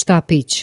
Está pitch